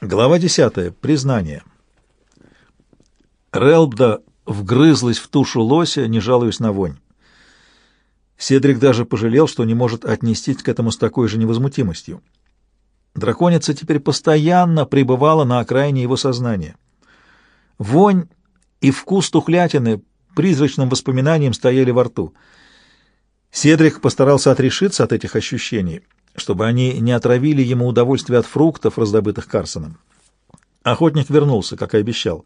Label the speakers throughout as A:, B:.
A: Глава 10. Признание. Релбда вгрызлась в тушу лося, не жалуясь на вонь. Седрик даже пожалел, что не может отнестись к этому с такой же невозмутимостью. Драконица теперь постоянно пребывала на окраине его сознания. Вонь и вкус тухлятины призрачным воспоминанием стояли во рту. Седрик постарался отрешиться от этих ощущений — чтобы они не отравили ему удовольствие от фруктов, раздобытых Карсоном. Охотник вернулся, как и обещал.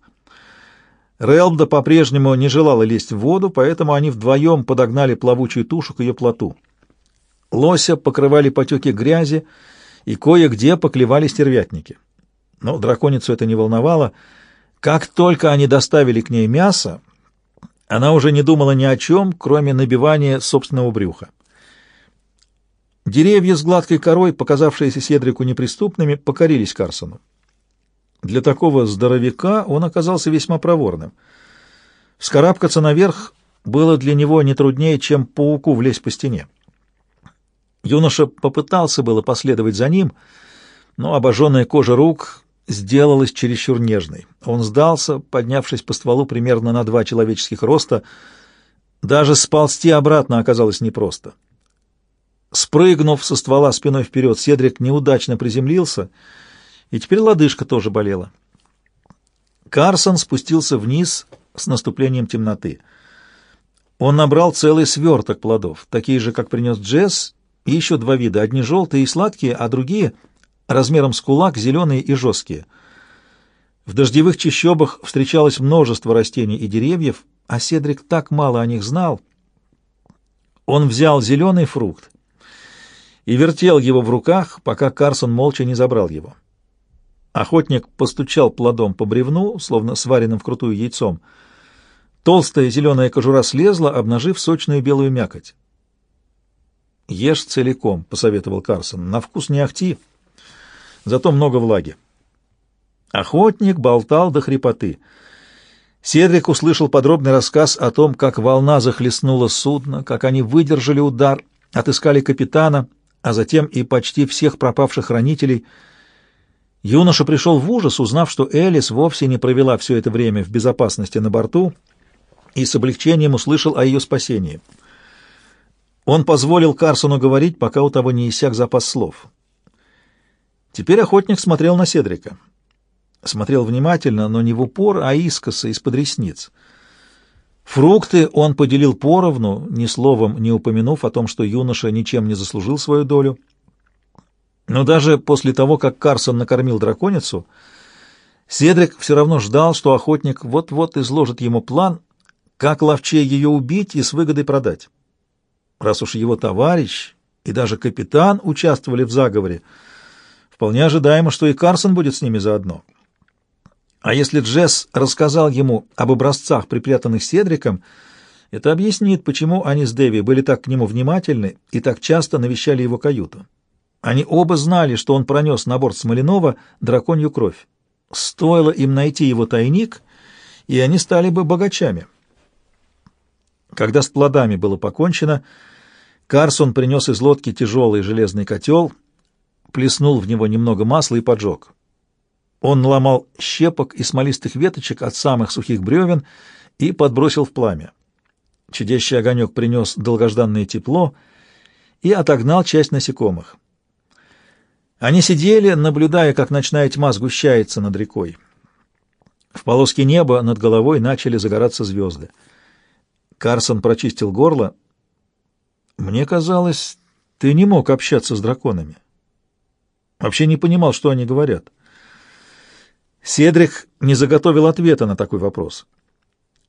A: Релбда по-прежнему не желала лезть в воду, поэтому они вдвоем подогнали плавучую тушу к ее плоту. Лося покрывали потеки грязи, и кое-где поклевали стервятники. Но драконицу это не волновало. Как только они доставили к ней мясо, она уже не думала ни о чем, кроме набивания собственного брюха. Деревья с гладкой корой, показавшиеся Седрику неприступными, покорились Карсону. Для такого здоровяка он оказался весьма проворным. Вскарабкаться наверх было для него не труднее, чем пауку влезть по стене. Юноша попытался было последовать за ним, но обожженная кожа рук сделалась чересчур нежной. Он сдался, поднявшись по стволу примерно на два человеческих роста. Даже сползти обратно оказалось непросто. Спрыгнув со ствола спиной вперед, Седрик неудачно приземлился, и теперь лодыжка тоже болела. Карсон спустился вниз с наступлением темноты. Он набрал целый сверток плодов, такие же, как принес Джесс, и еще два вида, одни желтые и сладкие, а другие размером с кулак, зеленые и жесткие. В дождевых чащобах встречалось множество растений и деревьев, а Седрик так мало о них знал. Он взял зеленый фрукт и вертел его в руках, пока Карсон молча не забрал его. Охотник постучал плодом по бревну, словно сваренным вкрутую яйцом. Толстая зеленая кожура слезла, обнажив сочную белую мякоть. «Ешь целиком», — посоветовал Карсон. «На вкус не ахти, зато много влаги». Охотник болтал до хрипоты. Седрик услышал подробный рассказ о том, как волна захлестнула судно, как они выдержали удар, отыскали капитана — а затем и почти всех пропавших хранителей. Юноша пришел в ужас, узнав, что Элис вовсе не провела все это время в безопасности на борту, и с облегчением услышал о ее спасении. Он позволил Карсону говорить, пока у того не иссяк запас слов. Теперь охотник смотрел на Седрика. Смотрел внимательно, но не в упор, а искоса, из-под ресниц — Фрукты он поделил поровну, ни словом не упомянув о том, что юноша ничем не заслужил свою долю. Но даже после того, как Карсон накормил драконицу, Седрик все равно ждал, что охотник вот-вот изложит ему план, как ловчее ее убить и с выгодой продать. Раз уж его товарищ и даже капитан участвовали в заговоре, вполне ожидаемо, что и Карсон будет с ними заодно. А если Джесс рассказал ему об образцах, припрятанных Седриком, это объяснит, почему они с Дэви были так к нему внимательны и так часто навещали его каюту. Они оба знали, что он пронес на борт Смоленова драконью кровь. Стоило им найти его тайник, и они стали бы богачами. Когда с плодами было покончено, Карсон принес из лодки тяжелый железный котел, плеснул в него немного масла и поджег. Он наломал щепок и смолистых веточек от самых сухих бревен и подбросил в пламя. Чудящий огонек принес долгожданное тепло и отогнал часть насекомых. Они сидели, наблюдая, как ночная тьма сгущается над рекой. В полоске неба над головой начали загораться звезды. Карсон прочистил горло. «Мне казалось, ты не мог общаться с драконами. Вообще не понимал, что они говорят». Седрик не заготовил ответа на такой вопрос.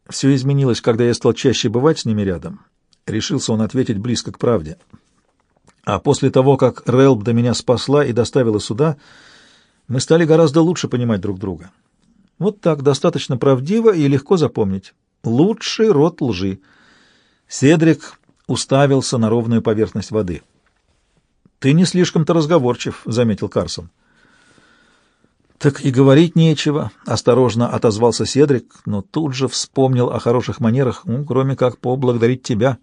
A: Все изменилось, когда я стал чаще бывать с ними рядом. Решился он ответить близко к правде. А после того, как Релб до меня спасла и доставила сюда, мы стали гораздо лучше понимать друг друга. Вот так, достаточно правдиво и легко запомнить. Лучший род лжи. Седрик уставился на ровную поверхность воды. «Ты не слишком-то разговорчив», — заметил Карсон. «Так и говорить нечего», — осторожно отозвался Седрик, но тут же вспомнил о хороших манерах, ну, кроме как поблагодарить тебя.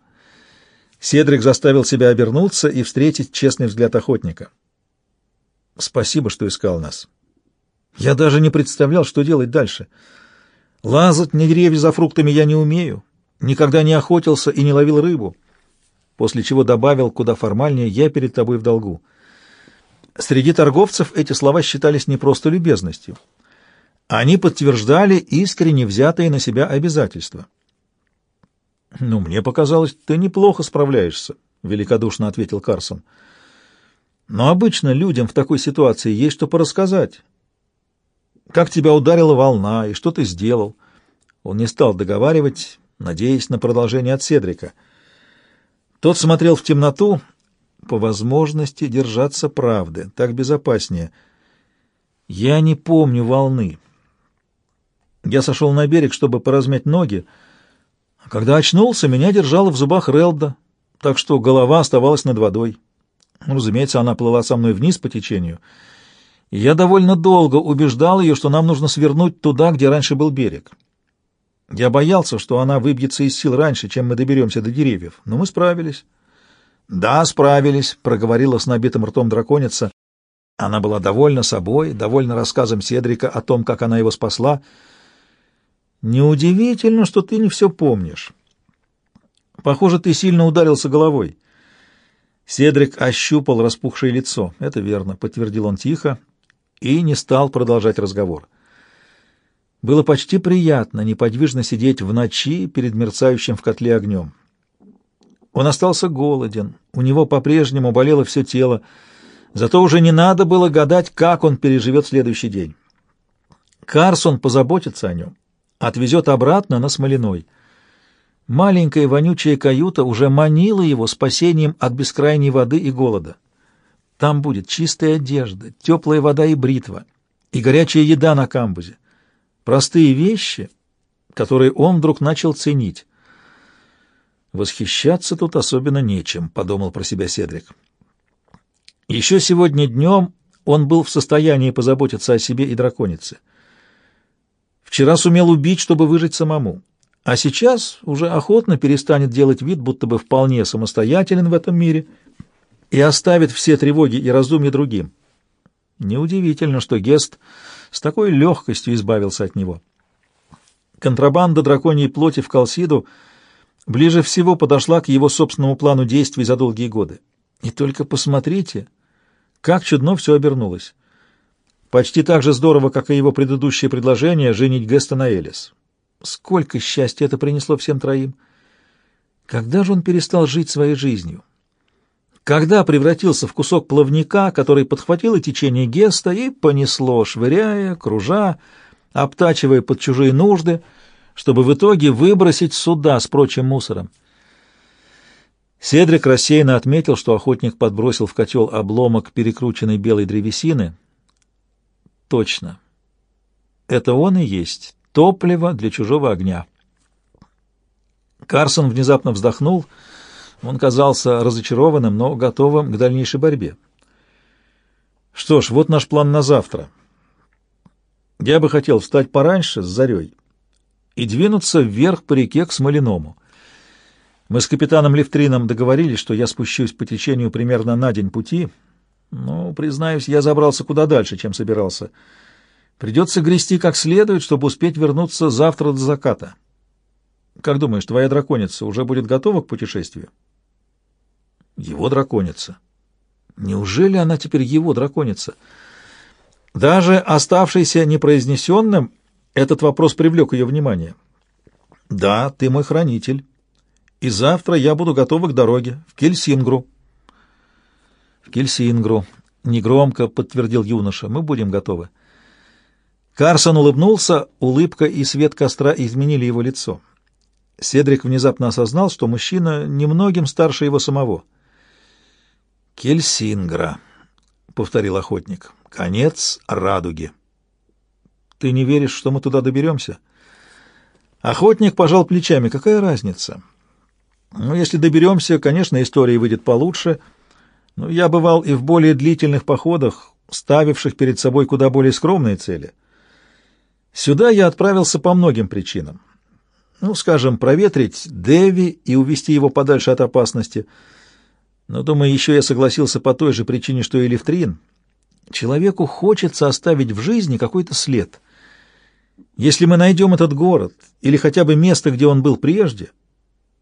A: Седрик заставил себя обернуться и встретить честный взгляд охотника. «Спасибо, что искал нас». Я даже не представлял, что делать дальше. Лазать на деревья за фруктами я не умею, никогда не охотился и не ловил рыбу. После чего добавил куда формальнее «я перед тобой в долгу». Среди торговцев эти слова считались не просто любезностью. Они подтверждали искренне взятые на себя обязательства. «Ну, мне показалось, ты неплохо справляешься», — великодушно ответил Карсон. «Но обычно людям в такой ситуации есть что порассказать. Как тебя ударила волна и что ты сделал?» Он не стал договаривать, надеясь на продолжение от Седрика. Тот смотрел в темноту, по возможности держаться правды, так безопаснее. «Я не помню волны». Я сошел на берег, чтобы поразмять ноги, — когда очнулся, меня держала в зубах Релда, так что голова оставалась над водой. Ну, разумеется, она плыла со мной вниз по течению, и я довольно долго убеждал ее, что нам нужно свернуть туда, где раньше был берег. Я боялся, что она выбьется из сил раньше, чем мы доберемся до деревьев, но мы справились. «Да, справились», — проговорила с набитым ртом драконица. Она была довольна собой, довольна рассказом Седрика о том, как она его спасла — Неудивительно, что ты не все помнишь. Похоже, ты сильно ударился головой. Седрик ощупал распухшее лицо. Это верно, подтвердил он тихо и не стал продолжать разговор. Было почти приятно неподвижно сидеть в ночи перед мерцающим в котле огнем. Он остался голоден, у него по-прежнему болело все тело, зато уже не надо было гадать, как он переживет следующий день. Карсон позаботится о нем отвезет обратно на Смолиной. Маленькая вонючая каюта уже манила его спасением от бескрайней воды и голода. Там будет чистая одежда, теплая вода и бритва, и горячая еда на камбузе. Простые вещи, которые он вдруг начал ценить. «Восхищаться тут особенно нечем», — подумал про себя Седрик. Еще сегодня днем он был в состоянии позаботиться о себе и драконице — Вчера сумел убить, чтобы выжить самому, а сейчас уже охотно перестанет делать вид, будто бы вполне самостоятелен в этом мире и оставит все тревоги и раздумья другим. Неудивительно, что Гест с такой легкостью избавился от него. Контрабанда драконьей плоти в Калсиду ближе всего подошла к его собственному плану действий за долгие годы. И только посмотрите, как чудно все обернулось. Почти так же здорово, как и его предыдущее предложение женить Геста на Элис. Сколько счастья это принесло всем троим! Когда же он перестал жить своей жизнью? Когда превратился в кусок плавника, который подхватило течение Геста и понесло, швыряя, кружа, обтачивая под чужие нужды, чтобы в итоге выбросить суда с прочим мусором? Седрик рассеянно отметил, что охотник подбросил в котел обломок перекрученной белой древесины — Точно. Это он и есть топливо для чужого огня. Карсон внезапно вздохнул. Он казался разочарованным, но готовым к дальнейшей борьбе. Что ж, вот наш план на завтра. Я бы хотел встать пораньше, с зарей, и двинуться вверх по реке к Смоляному. Мы с капитаном Левтрином договорились, что я спущусь по течению примерно на день пути — ну, признаюсь, я забрался куда дальше, чем собирался. Придется грести как следует, чтобы успеть вернуться завтра до заката. Как думаешь, твоя драконица уже будет готова к путешествию? Его драконица. Неужели она теперь его драконица? Даже оставшийся непроизнесенным, этот вопрос привлек ее внимание. Да, ты мой хранитель. И завтра я буду готова к дороге, в Кельсингру. В Кельсингру. Негромко подтвердил юноша. Мы будем готовы. Карсон улыбнулся, улыбка и свет костра изменили его лицо. Седрик внезапно осознал, что мужчина немногим старше его самого. «Кельсингра», — повторил охотник, — «конец радуги». «Ты не веришь, что мы туда доберемся?» Охотник пожал плечами. «Какая разница?» «Ну, если доберемся, конечно, история выйдет получше». Но я бывал и в более длительных походах, ставивших перед собой куда более скромные цели. Сюда я отправился по многим причинам. Ну, скажем, проветрить Деви и увести его подальше от опасности. Но, думаю, еще я согласился по той же причине, что и Левтрин. Человеку хочется оставить в жизни какой-то след. Если мы найдем этот город или хотя бы место, где он был прежде,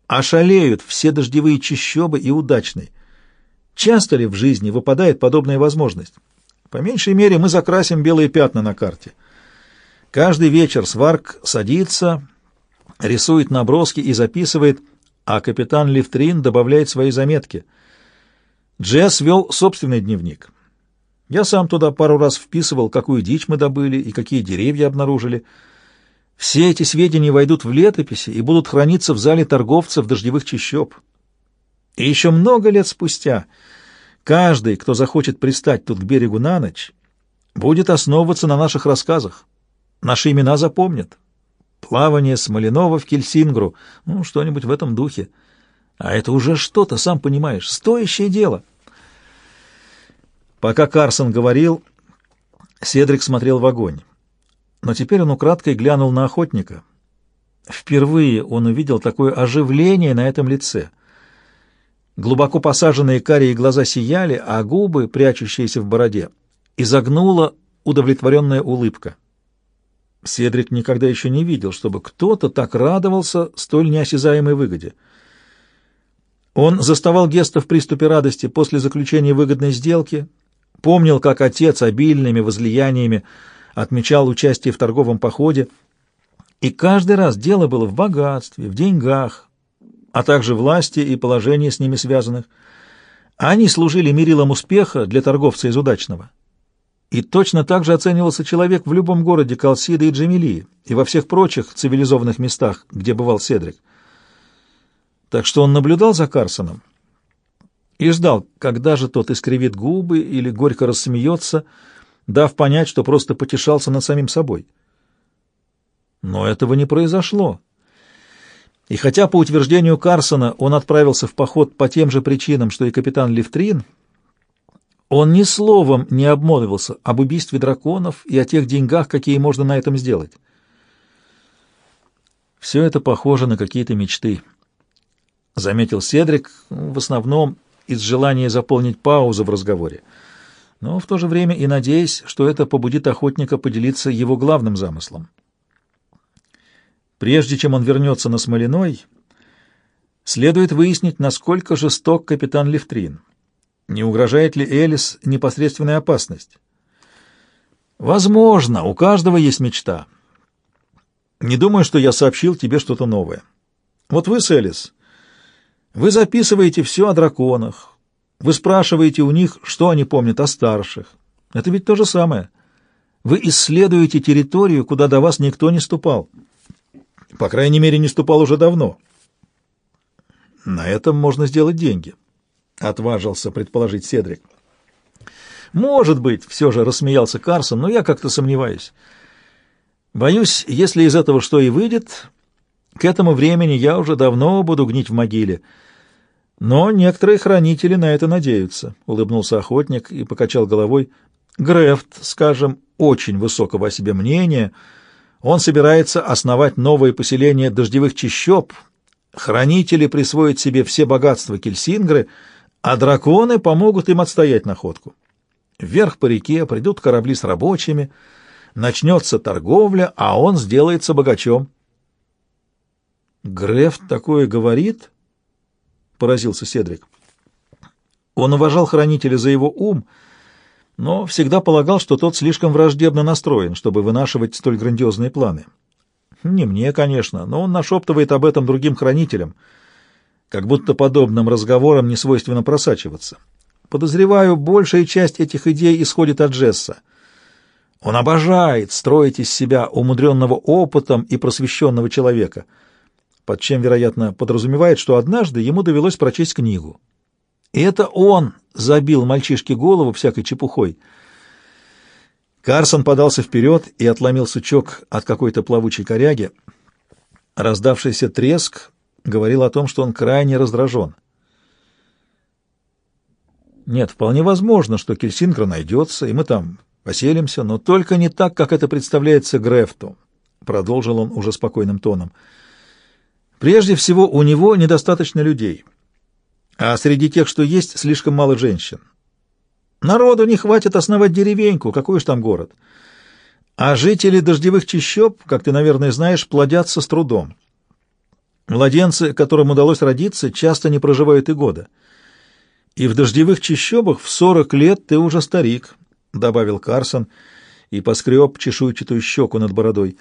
A: ошалеют все дождевые чащобы и удачный. Часто ли в жизни выпадает подобная возможность? По меньшей мере мы закрасим белые пятна на карте. Каждый вечер Сварк садится, рисует наброски и записывает, а капитан Лифтрин добавляет свои заметки. Джесс вел собственный дневник. Я сам туда пару раз вписывал, какую дичь мы добыли и какие деревья обнаружили. Все эти сведения войдут в летописи и будут храниться в зале торговцев дождевых чащоб. И еще много лет спустя каждый, кто захочет пристать тут к берегу на ночь, будет основываться на наших рассказах. Наши имена запомнят. Плавание Смоленова в Кельсингру, ну, что-нибудь в этом духе. А это уже что-то, сам понимаешь, стоящее дело. Пока Карсон говорил, Седрик смотрел в огонь. Но теперь он украдкой глянул на охотника. Впервые он увидел такое оживление на этом лице. Глубоко посаженные карие глаза сияли, а губы, прячущиеся в бороде, изогнула удовлетворенная улыбка. Седрик никогда еще не видел, чтобы кто-то так радовался столь неосязаемой выгоде. Он заставал Геста в приступе радости после заключения выгодной сделки, помнил, как отец обильными возлияниями отмечал участие в торговом походе, и каждый раз дело было в богатстве, в деньгах, а также власти и положении с ними связанных. Они служили мерилом успеха для торговца из удачного. И точно так же оценивался человек в любом городе Калсида и Джамилии и во всех прочих цивилизованных местах, где бывал Седрик. Так что он наблюдал за Карсоном и ждал, когда же тот искривит губы или горько рассмеется, дав понять, что просто потешался над самим собой. Но этого не произошло. И хотя, по утверждению Карсона, он отправился в поход по тем же причинам, что и капитан Левтрин, он ни словом не обмолвился об убийстве драконов и о тех деньгах, какие можно на этом сделать. Все это похоже на какие-то мечты, — заметил Седрик, в основном из желания заполнить паузу в разговоре, но в то же время и надеясь, что это побудит охотника поделиться его главным замыслом. Прежде чем он вернется на Смолиной, следует выяснить, насколько жесток капитан Левтрин. Не угрожает ли Элис непосредственная опасность? Возможно, у каждого есть мечта. Не думаю, что я сообщил тебе что-то новое. Вот вы с Элис вы записываете все о драконах. Вы спрашиваете у них, что они помнят о старших. Это ведь то же самое. Вы исследуете территорию, куда до вас никто не ступал. По крайней мере, не ступал уже давно. На этом можно сделать деньги, — отважился предположить Седрик. Может быть, все же рассмеялся Карсон, но я как-то сомневаюсь. Боюсь, если из этого что и выйдет, к этому времени я уже давно буду гнить в могиле. Но некоторые хранители на это надеются, — улыбнулся охотник и покачал головой. Грефт, скажем, очень высокого о себе мнения. Он собирается основать новое поселение дождевых чащоб. Хранители присвоят себе все богатства Кельсингры, а драконы помогут им отстоять находку. Вверх по реке придут корабли с рабочими, начнется торговля, а он сделается богачом. Греф такое говорит? Поразился Седрик. Он уважал хранителя за его ум, но всегда полагал, что тот слишком враждебно настроен, чтобы вынашивать столь грандиозные планы. Не мне, конечно, но он нашептывает об этом другим хранителям, как будто подобным разговорам не свойственно просачиваться. Подозреваю, большая часть этих идей исходит от Джесса. Он обожает строить из себя умудренного опытом и просвещенного человека — под чем, вероятно, подразумевает, что однажды ему довелось прочесть книгу. И это он забил мальчишке голову всякой чепухой. Карсон подался вперед и отломил сучок от какой-то плавучей коряги. Раздавшийся треск говорил о том, что он крайне раздражен. Нет, вполне возможно, что Кельсинкра найдется, и мы там поселимся, но только не так, как это представляется Грефту, — продолжил он уже спокойным тоном. — Прежде всего, у него недостаточно людей, а среди тех, что есть, слишком мало женщин. Народу не хватит основать деревеньку, какой уж там город. А жители дождевых чащоб, как ты, наверное, знаешь, плодятся с трудом. Младенцы, которым удалось родиться, часто не проживают и года. И в дождевых чащобах в сорок лет ты уже старик, — добавил Карсон и поскреб чешуйчатую щеку над бородой.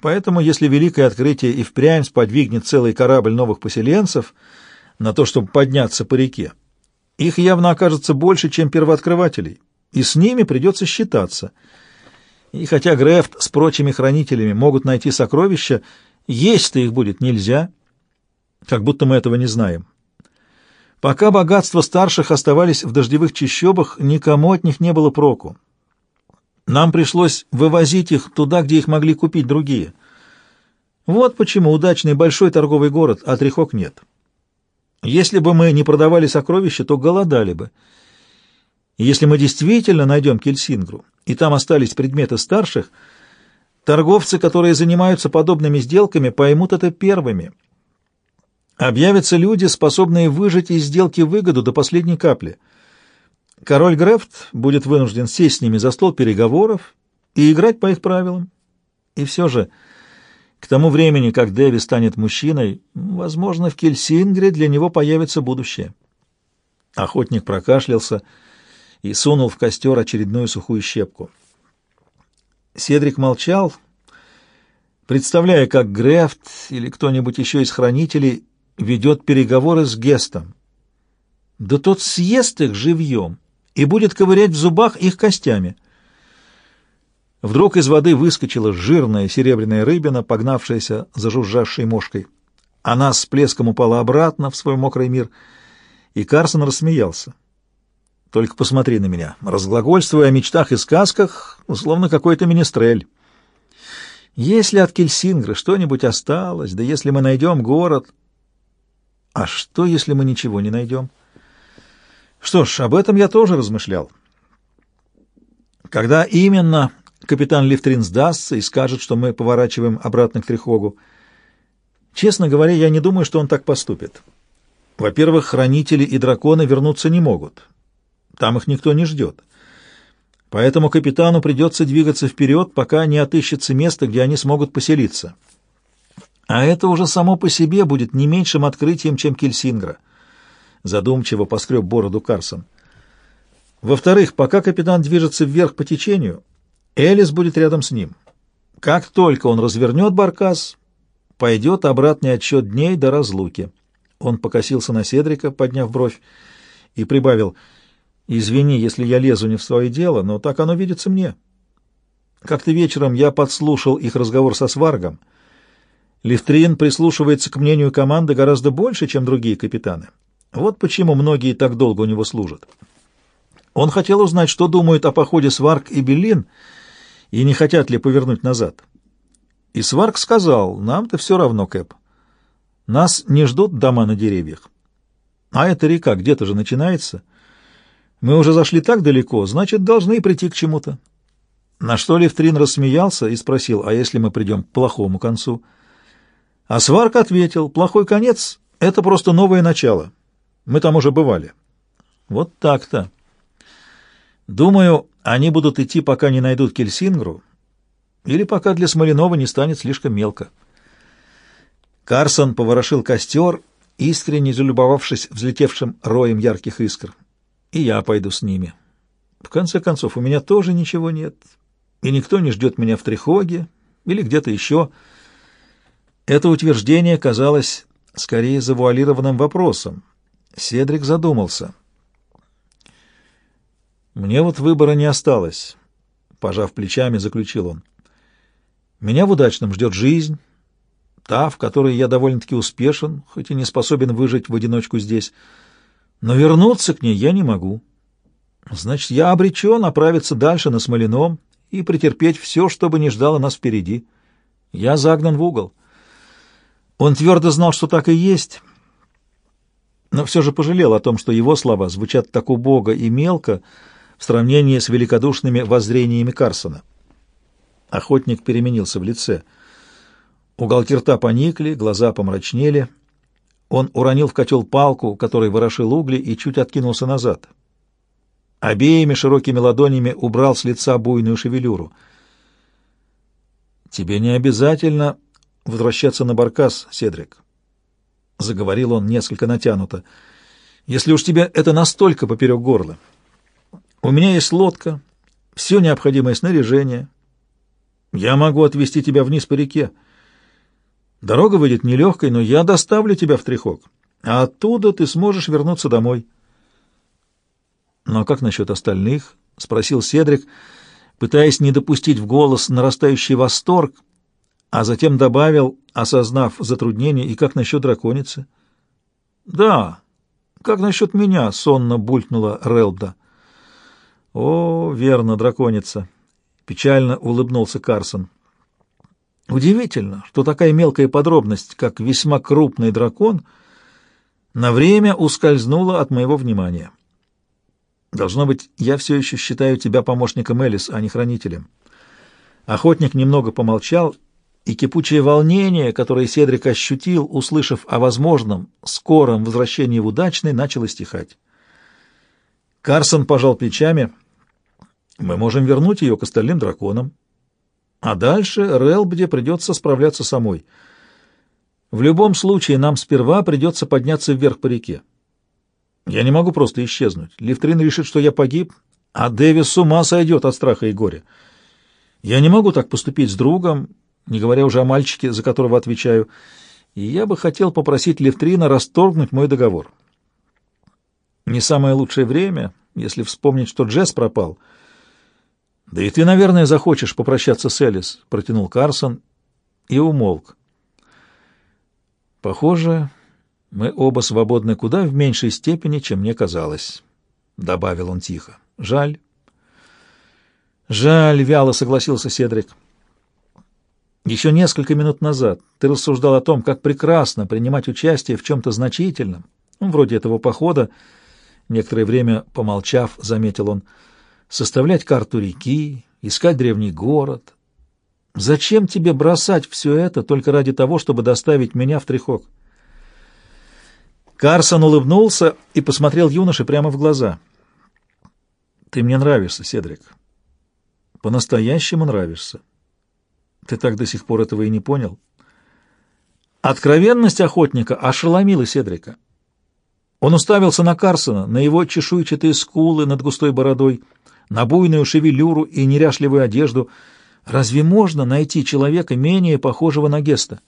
A: Поэтому, если великое открытие и впрямь сподвигнет целый корабль новых поселенцев на то, чтобы подняться по реке, их явно окажется больше, чем первооткрывателей, и с ними придется считаться. И хотя Грефт с прочими хранителями могут найти сокровища, есть-то их будет нельзя — как будто мы этого не знаем. Пока богатства старших оставались в дождевых чащобах, никому от них не было проку. Нам пришлось вывозить их туда, где их могли купить другие. Вот почему удачный большой торговый город, а Трихок нет. Если бы мы не продавали сокровища, то голодали бы. И если мы действительно найдем Кельсингру, и там остались предметы старших, торговцы, которые занимаются подобными сделками, поймут это первыми — Объявятся люди, способные выжать из сделки выгоду до последней капли. Король Грефт будет вынужден сесть с ними за стол переговоров и играть по их правилам. И все же, к тому времени, как Дэви станет мужчиной, возможно, в Кельсингре для него появится будущее. Охотник прокашлялся и сунул в костер очередную сухую щепку. Седрик молчал, представляя, как Грефт или кто-нибудь еще из хранителей ведет переговоры с Гестом. Да тот съест их живьем и будет ковырять в зубах их костями. Вдруг из воды выскочила жирная серебряная рыбина, погнавшаяся за жужжавшей мошкой. Она с плеском упала обратно в свой мокрый мир, и Карсон рассмеялся. «Только посмотри на меня, разглагольствуя о мечтах и сказках, условно какой-то министрель. Если от Кельсингра что-нибудь осталось, да если мы найдем город, а что, если мы ничего не найдем? Что ж, об этом я тоже размышлял. Когда именно капитан Лифтрин сдастся и скажет, что мы поворачиваем обратно к Трихогу, честно говоря, я не думаю, что он так поступит. Во-первых, хранители и драконы вернуться не могут. Там их никто не ждет. Поэтому капитану придется двигаться вперед, пока не отыщется место, где они смогут поселиться. А это уже само по себе будет не меньшим открытием, чем Кельсингра. Задумчиво поскреб бороду Карсон. Во-вторых, пока капитан движется вверх по течению, Элис будет рядом с ним. Как только он развернет баркас, пойдет обратный отсчет дней до разлуки. Он покосился на Седрика, подняв бровь, и прибавил, «Извини, если я лезу не в свое дело, но так оно видится мне». Как-то вечером я подслушал их разговор со Сваргом, Лифтрин прислушивается к мнению команды гораздо больше, чем другие капитаны. Вот почему многие так долго у него служат. Он хотел узнать, что думают о походе Сварк и Беллин, и не хотят ли повернуть назад. И Сварк сказал, нам-то все равно, Кэп. Нас не ждут дома на деревьях. А эта река где-то же начинается. Мы уже зашли так далеко, значит, должны прийти к чему-то. На что Левтрин рассмеялся и спросил, а если мы придем к плохому концу — а Сварк ответил, плохой конец — это просто новое начало. Мы там уже бывали. Вот так-то. Думаю, они будут идти, пока не найдут Кельсингру, или пока для Смоленова не станет слишком мелко. Карсон поворошил костер, искренне залюбовавшись взлетевшим роем ярких искр. И я пойду с ними. В конце концов, у меня тоже ничего нет, и никто не ждет меня в Трихоге или где-то еще, — это утверждение казалось скорее завуалированным вопросом. Седрик задумался. «Мне вот выбора не осталось», — пожав плечами, заключил он. «Меня в удачном ждет жизнь, та, в которой я довольно-таки успешен, хоть и не способен выжить в одиночку здесь, но вернуться к ней я не могу. Значит, я обречен направиться дальше на Смоленом и претерпеть все, что бы ни ждало нас впереди. Я загнан в угол». Он твердо знал, что так и есть, но все же пожалел о том, что его слова звучат так убого и мелко в сравнении с великодушными воззрениями Карсона. Охотник переменился в лице. Уголки рта поникли, глаза помрачнели. Он уронил в котел палку, которой ворошил угли, и чуть откинулся назад. обеими широкими ладонями убрал с лица буйную шевелюру. «Тебе не обязательно возвращаться на Баркас, Седрик», — заговорил он несколько натянуто, — «если уж тебе это настолько поперек горла. У меня есть лодка, все необходимое снаряжение. Я могу отвезти тебя вниз по реке. Дорога выйдет нелегкой, но я доставлю тебя в Трехок, а оттуда ты сможешь вернуться домой». «Ну а как насчет остальных?» — спросил Седрик, пытаясь не допустить в голос нарастающий восторг, а затем добавил, осознав затруднение, «И как насчет драконицы?» «Да, как насчет меня?» — сонно булькнула Релда. «О, верно, драконица!» — печально улыбнулся Карсон. «Удивительно, что такая мелкая подробность, как весьма крупный дракон, на время ускользнула от моего внимания». Должно быть, я все еще считаю тебя помощником Элис, а не хранителем. Охотник немного помолчал, и кипучее волнение, которое Седрик ощутил, услышав о возможном скором возвращении в удачный, начало стихать. Карсон пожал плечами. Мы можем вернуть ее к остальным драконам. А дальше Релбде придется справляться самой. В любом случае нам сперва придется подняться вверх по реке. Я не могу просто исчезнуть. Лифтрин решит, что я погиб, а Дэвис с ума сойдет от страха и горя. Я не могу так поступить с другом, не говоря уже о мальчике, за которого отвечаю, и я бы хотел попросить Левтрина расторгнуть мой договор. Не самое лучшее время, если вспомнить, что Джесс пропал. Да и ты, наверное, захочешь попрощаться с Элис, протянул Карсон и умолк. Похоже, мы оба свободны куда в меньшей степени, чем мне казалось, — добавил он тихо. — Жаль. — Жаль, — вяло согласился Седрик. Еще несколько минут назад ты рассуждал о том, как прекрасно принимать участие в чем-то значительном, ну, вроде этого похода. Некоторое время, помолчав, заметил он, составлять карту реки, искать древний город. Зачем тебе бросать все это только ради того, чтобы доставить меня в Трехок? — Карсон улыбнулся и посмотрел юноше прямо в глаза. «Ты мне нравишься, Седрик. По-настоящему нравишься. Ты так до сих пор этого и не понял?» Откровенность охотника ошеломила Седрика. Он уставился на Карсона, на его чешуйчатые скулы над густой бородой, на буйную шевелюру и неряшливую одежду. Разве можно найти человека, менее похожего на Геста?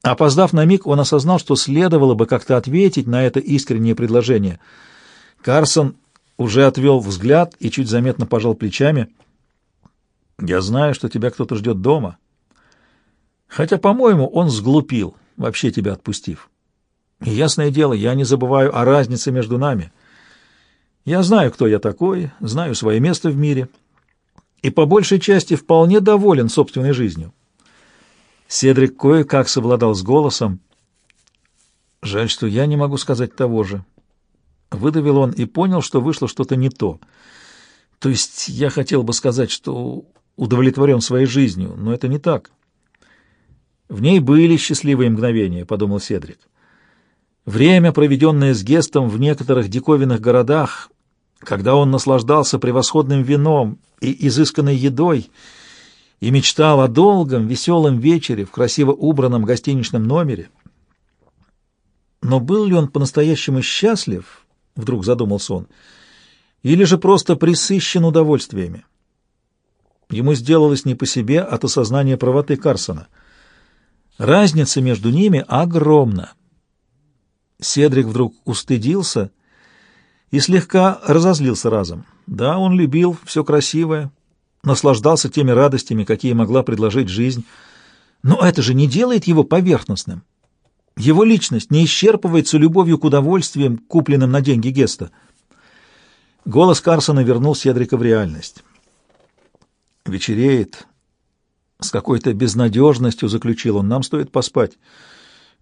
A: Опоздав на миг, он осознал, что следовало бы как-то ответить на это искреннее предложение. Карсон уже отвел взгляд и чуть заметно пожал плечами. «Я знаю, что тебя кто-то ждет дома. Хотя, по-моему, он сглупил, вообще тебя отпустив. И ясное дело, я не забываю о разнице между нами. Я знаю, кто я такой, знаю свое место в мире, и по большей части вполне доволен собственной жизнью». Седрик кое-как совладал с голосом. «Жаль, что я не могу сказать того же». Выдавил он и понял, что вышло что-то не то. То есть я хотел бы сказать, что удовлетворен своей жизнью, но это не так. В ней были счастливые мгновения, — подумал Седрик. Время, проведенное с Гестом в некоторых диковинных городах, когда он наслаждался превосходным вином и изысканной едой, — и мечтал о долгом, веселом вечере в красиво убранном гостиничном номере. Но был ли он по-настоящему счастлив, вдруг задумался он, или же просто присыщен удовольствиями? Ему сделалось не по себе от осознания правоты Карсона. Разница между ними огромна. Седрик вдруг устыдился и слегка разозлился разом. Да, он любил все красивое, наслаждался теми радостями, какие могла предложить жизнь. Но это же не делает его поверхностным. Его личность не исчерпывается любовью к удовольствиям, купленным на деньги Геста. Голос Карсона вернул Седрика в реальность. «Вечереет. С какой-то безнадежностью заключил он. Нам стоит поспать.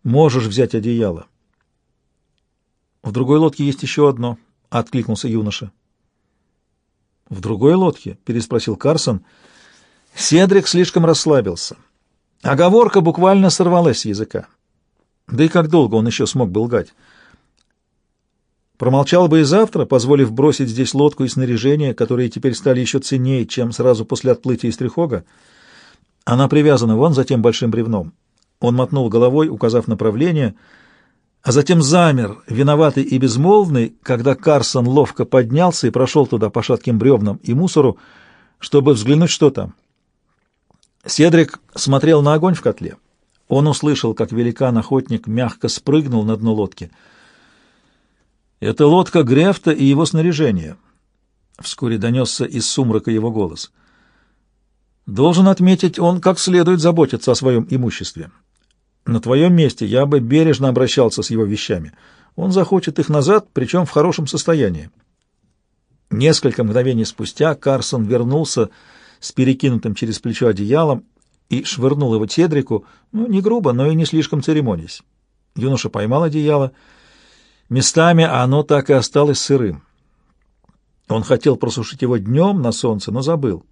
A: Можешь взять одеяло». «В другой лодке есть еще одно», — откликнулся юноша. «В другой лодке?» — переспросил Карсон. Седрик слишком расслабился. Оговорка буквально сорвалась с языка. Да и как долго он еще смог бы лгать? Промолчал бы и завтра, позволив бросить здесь лодку и снаряжение, которые теперь стали еще ценнее, чем сразу после отплытия из Трихога. Она привязана вон за тем большим бревном. Он мотнул головой, указав направление, а затем замер, виноватый и безмолвный, когда Карсон ловко поднялся и прошел туда по шатким бревнам и мусору, чтобы взглянуть, что там. Седрик смотрел на огонь в котле. Он услышал, как великан-охотник мягко спрыгнул на дно лодки. «Это лодка Грефта и его снаряжение», — вскоре донесся из сумрака его голос. «Должен отметить, он как следует заботится о своем имуществе. На твоем месте я бы бережно обращался с его вещами. Он захочет их назад, причем в хорошем состоянии». Несколько мгновений спустя Карсон вернулся с перекинутым через плечо одеялом и швырнул его Тедрику, ну, не грубо, но и не слишком церемонясь. Юноша поймал одеяло. Местами оно так и осталось сырым. Он хотел просушить его днем на солнце, но забыл.